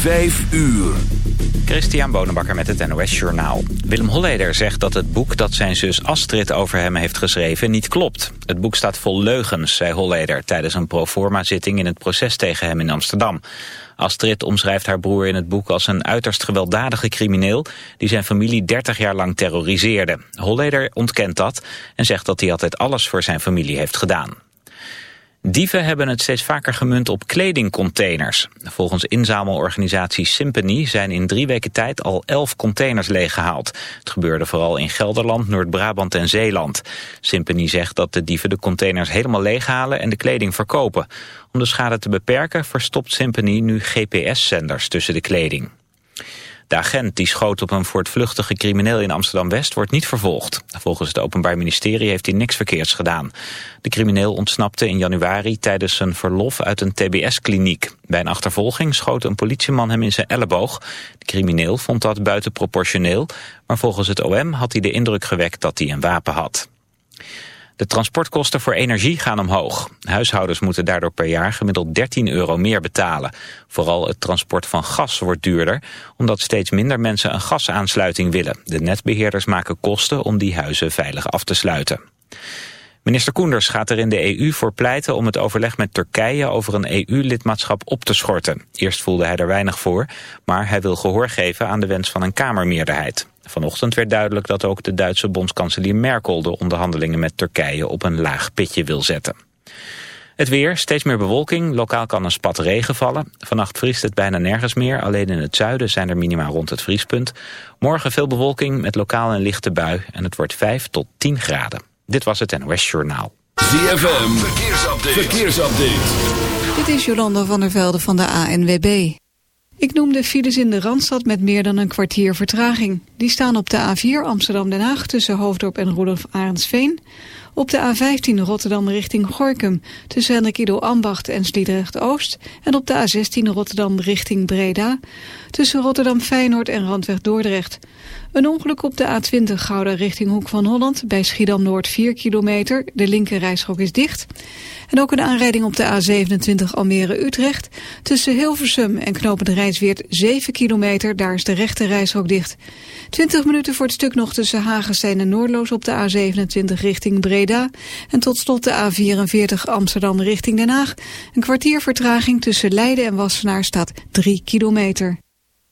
Vijf uur. Christian Bonenbakker met het NOS Journaal. Willem Holleder zegt dat het boek dat zijn zus Astrid over hem heeft geschreven niet klopt. Het boek staat vol leugens, zei Holleder tijdens een proforma-zitting in het proces tegen hem in Amsterdam. Astrid omschrijft haar broer in het boek als een uiterst gewelddadige crimineel die zijn familie 30 jaar lang terroriseerde. Holleder ontkent dat en zegt dat hij altijd alles voor zijn familie heeft gedaan. Dieven hebben het steeds vaker gemunt op kledingcontainers. Volgens inzamelorganisatie Symphony zijn in drie weken tijd al elf containers leeggehaald. Het gebeurde vooral in Gelderland, Noord-Brabant en Zeeland. Symphony zegt dat de dieven de containers helemaal leeghalen en de kleding verkopen. Om de schade te beperken verstopt Symphony nu GPS-zenders tussen de kleding. De agent die schoot op een voortvluchtige crimineel in Amsterdam-West wordt niet vervolgd. Volgens het Openbaar Ministerie heeft hij niks verkeerds gedaan. De crimineel ontsnapte in januari tijdens zijn verlof uit een tbs-kliniek. Bij een achtervolging schoot een politieman hem in zijn elleboog. De crimineel vond dat buitenproportioneel, maar volgens het OM had hij de indruk gewekt dat hij een wapen had. De transportkosten voor energie gaan omhoog. Huishoudens moeten daardoor per jaar gemiddeld 13 euro meer betalen. Vooral het transport van gas wordt duurder, omdat steeds minder mensen een gasaansluiting willen. De netbeheerders maken kosten om die huizen veilig af te sluiten. Minister Koenders gaat er in de EU voor pleiten om het overleg met Turkije over een EU-lidmaatschap op te schorten. Eerst voelde hij er weinig voor, maar hij wil gehoor geven aan de wens van een Kamermeerderheid. Vanochtend werd duidelijk dat ook de Duitse bondskanselier Merkel de onderhandelingen met Turkije op een laag pitje wil zetten. Het weer, steeds meer bewolking, lokaal kan een spat regen vallen. Vannacht vriest het bijna nergens meer, alleen in het zuiden zijn er minima rond het vriespunt. Morgen veel bewolking met lokaal een lichte bui en het wordt 5 tot 10 graden. Dit was het NOS Journaal. ZFM, verkeersupdate. verkeersupdate. Dit is Jolanda van der Velde van de ANWB. Ik noem de files in de Randstad met meer dan een kwartier vertraging. Die staan op de A4 Amsterdam-Den Haag tussen Hoofddorp en Rudolf Arendsveen. Op de A15 Rotterdam richting Gorkum tussen Hendrik Ambacht en Sliedrecht-Oost. En op de A16 Rotterdam richting Breda tussen Rotterdam-Feyenoord en Randweg-Dordrecht. Een ongeluk op de A20 Gouda richting Hoek van Holland bij Schiedam-Noord 4 kilometer. De linkerrijstrook is dicht. En ook een aanrijding op de A27 Almere-Utrecht. Tussen Hilversum en Knopend Rijnsweert 7 kilometer. Daar is de rechte reishok dicht. 20 minuten voor het stuk nog tussen Hagenstein en Noordloos op de A27 richting Breda. En tot slot de A44 Amsterdam richting Den Haag. Een kwartier vertraging tussen Leiden en Wassenaar staat 3 kilometer.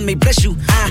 me, bless you. I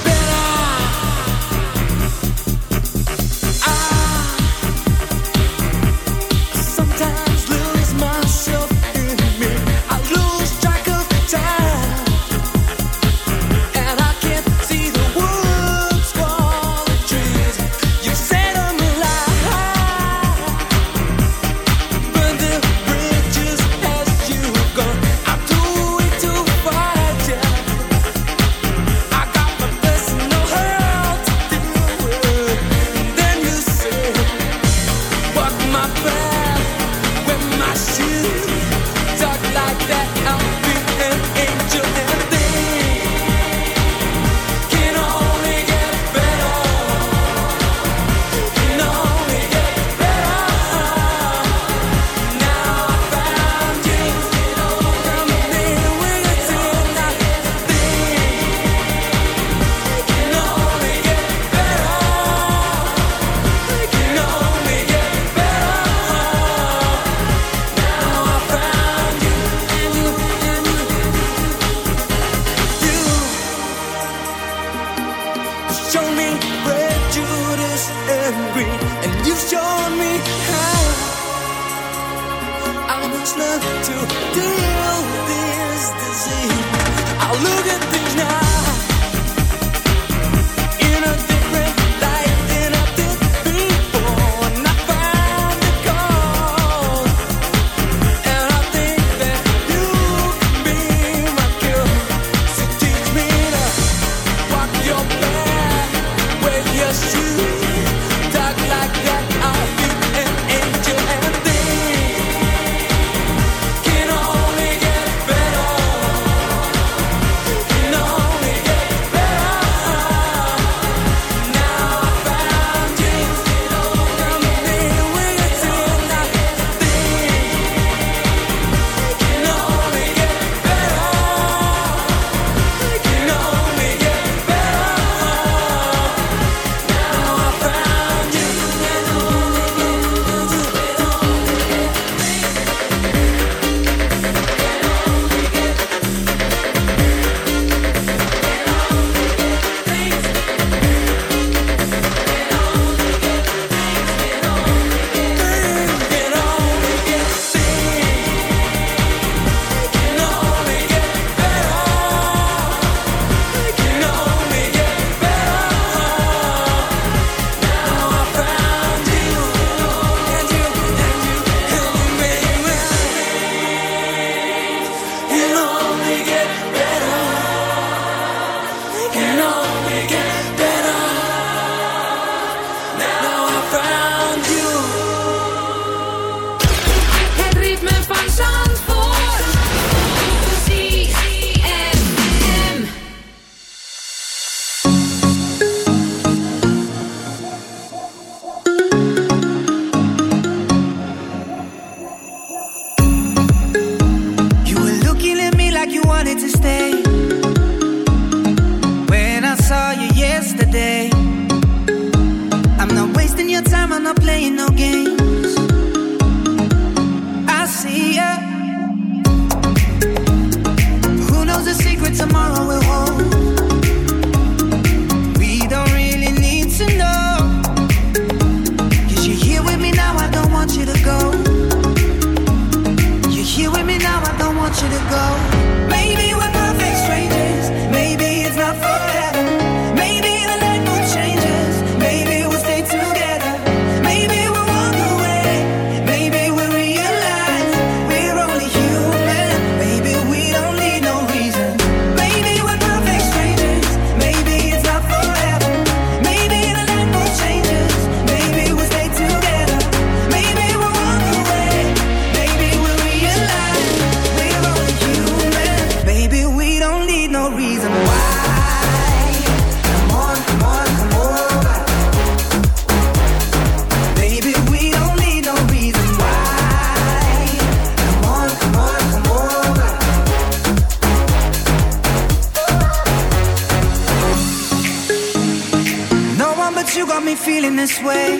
you got me feeling this way.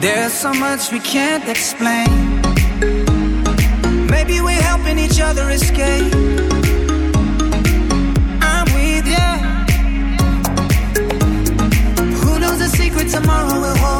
There's so much we can't explain. Maybe we're helping each other escape. I'm with you. Who knows the secret tomorrow will hold?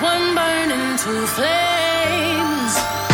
one burning into flames.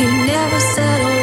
You never settle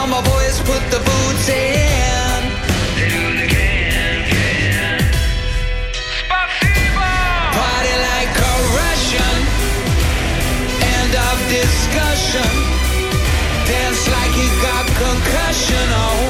while my boys put the boots in. Party like a Russian. End of discussion. Dance like you got concussion. Oh,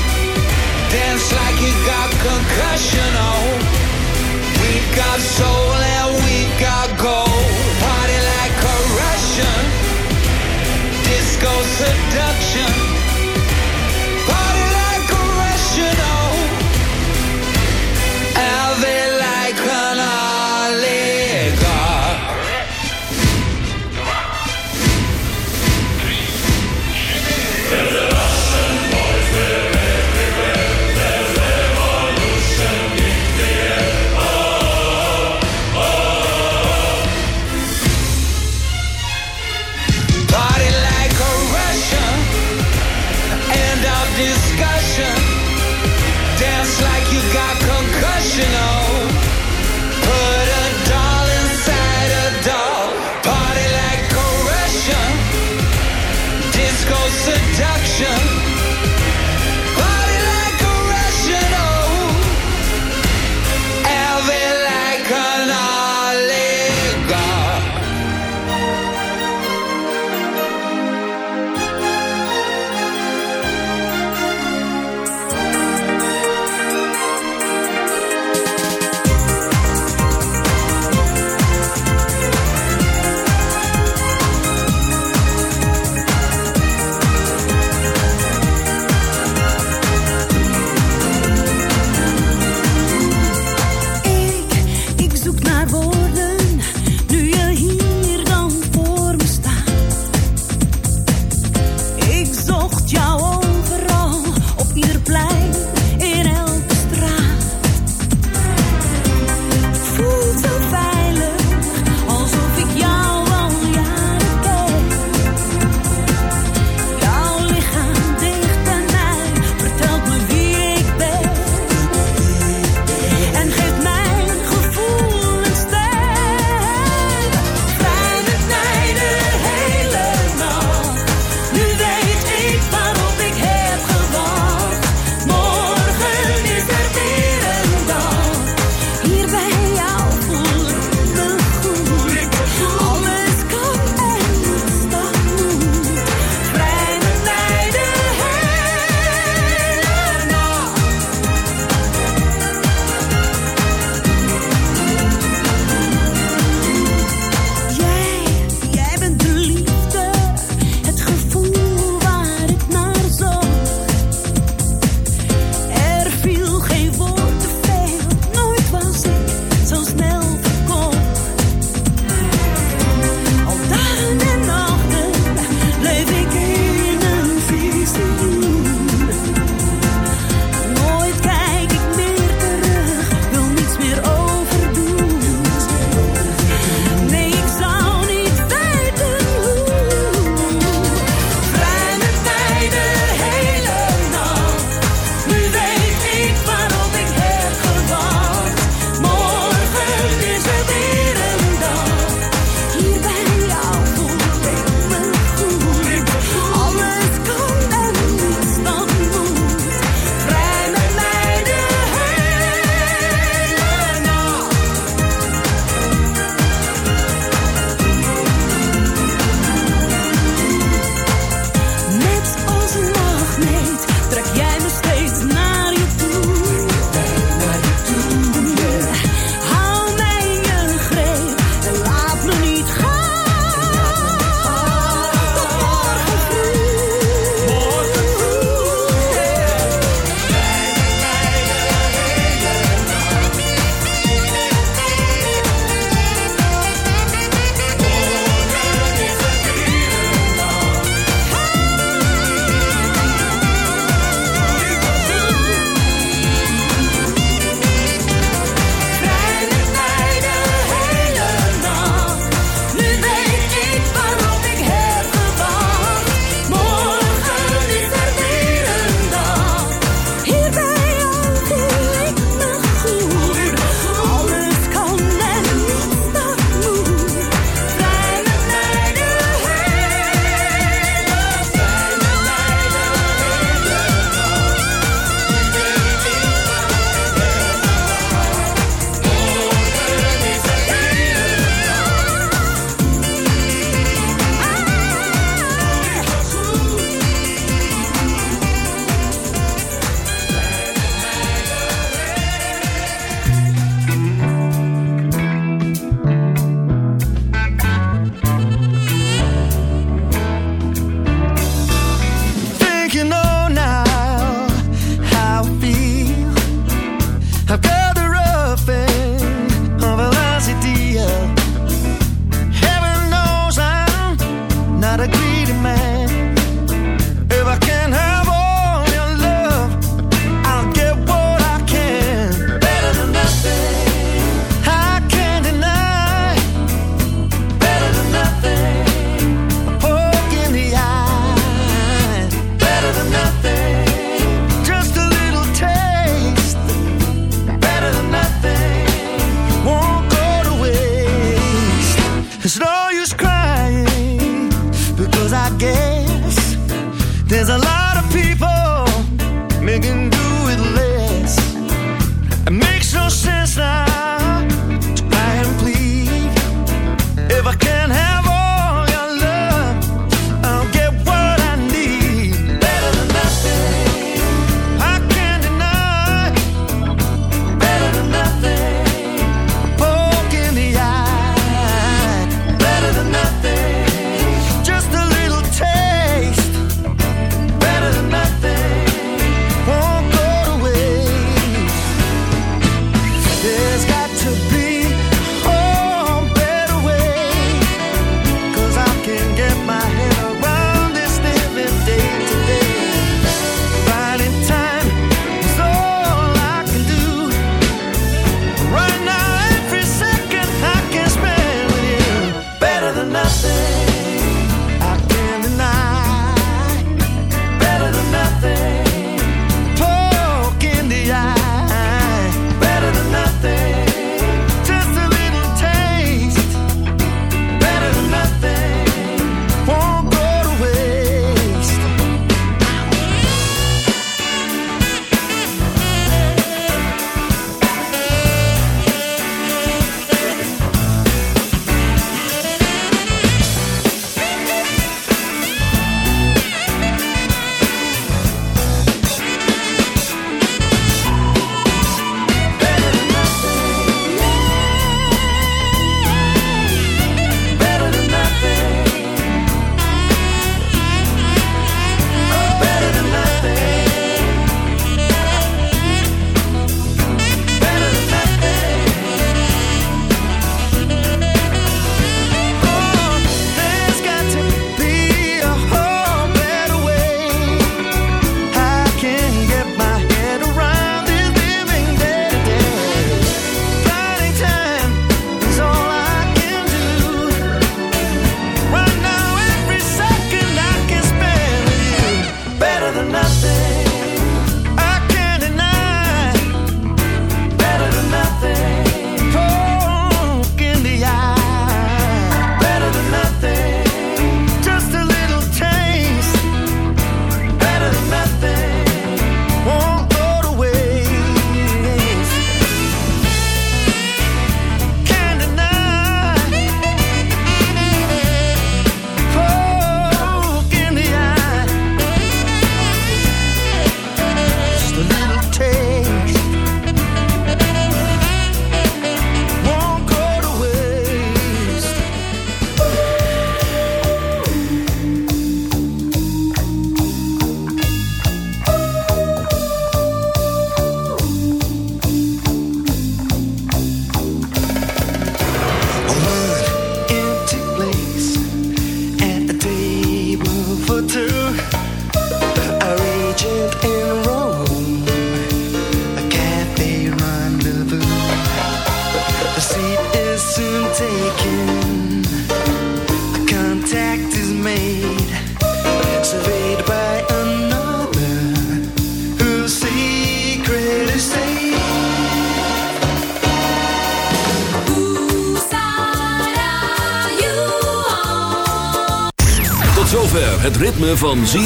Dance like you got concussion. Oh, we got soul and we got gold.